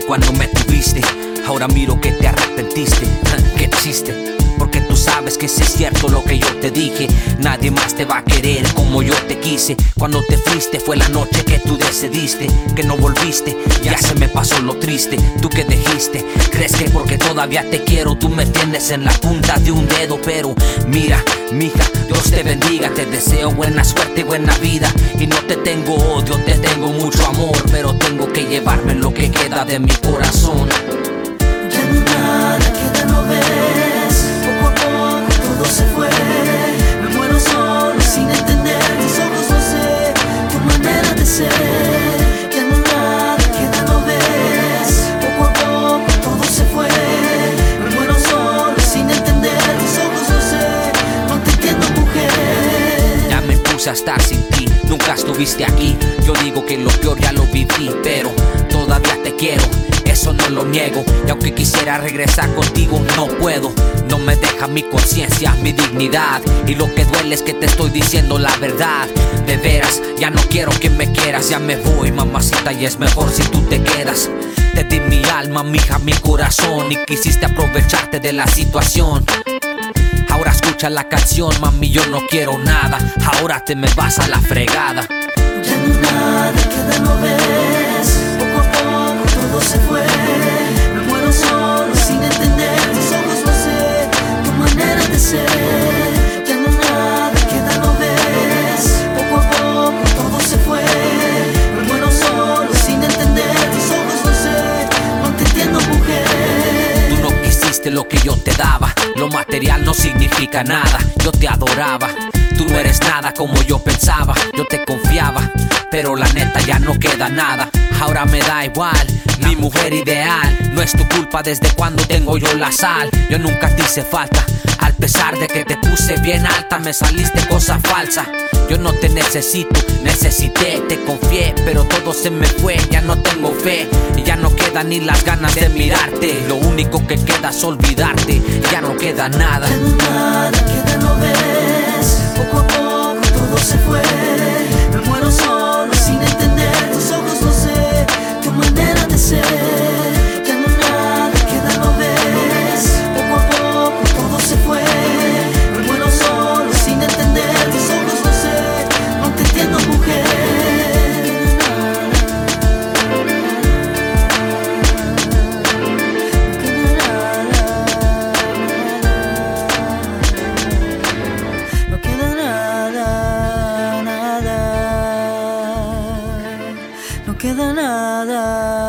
cuando me tuviste. Ahora miro que te arrepentiste, que chiste. Porque tú sabes que si es cierto lo que yo te dije. Nadie más te va a querer como yo te quise. Cuando te fuiste fue la noche que tú decidiste que no volviste. Ya se me pasó lo triste. Tú que dijiste, porque todavía te quiero, tú me tienes en la punta de un dedo. Pero mira, mija, Dios te bendiga. Te deseo buena suerte y buena vida. Y no te tengo odio, te tengo mucho amor. Pero tengo que llevarme lo que queda de mi corazón. A estar sin ti, nunca estuviste aquí. Yo digo que lo peor ya lo viví, pero todavía te quiero, eso no lo niego. Y aunque quisiera regresar contigo, no puedo. No me deja mi conciencia, mi dignidad. Y lo que duele es que te estoy diciendo la verdad. De veras, ya no quiero que me quieras, ya me voy, mamacita, y es mejor si tú te quedas. Te di mi alma, mi hija, mi corazón, y quisiste aprovecharte de la situación. Ahora escucha la canción, mami, yo no quiero nada. Ahora te me vas a la fregada. Ya no nada queda, no ves. Poco a poco todo se fue. Me muero solo sin entender. Tus ojos no sé, tu manera de ser. Lo que yo te daba. Lo material no significa nada. Yo te adoraba. Tú no eres nada como yo pensaba. Yo te confiaba. Pero la neta ya no queda nada. Ahora me da igual. Mi mujer ideal. No es tu culpa desde cuando tengo yo la sal. Yo nunca te hice falta. Al pesar de que te puse bien alta, me saliste cosa falsa. Yo no te necesito, necesité, te confié, pero todo se me fue, ya no tengo fe, ya no ni las ganas de mirarte. Lo único que queda es olvidarte, ya no queda nada. Nada queda, ves. queda nada.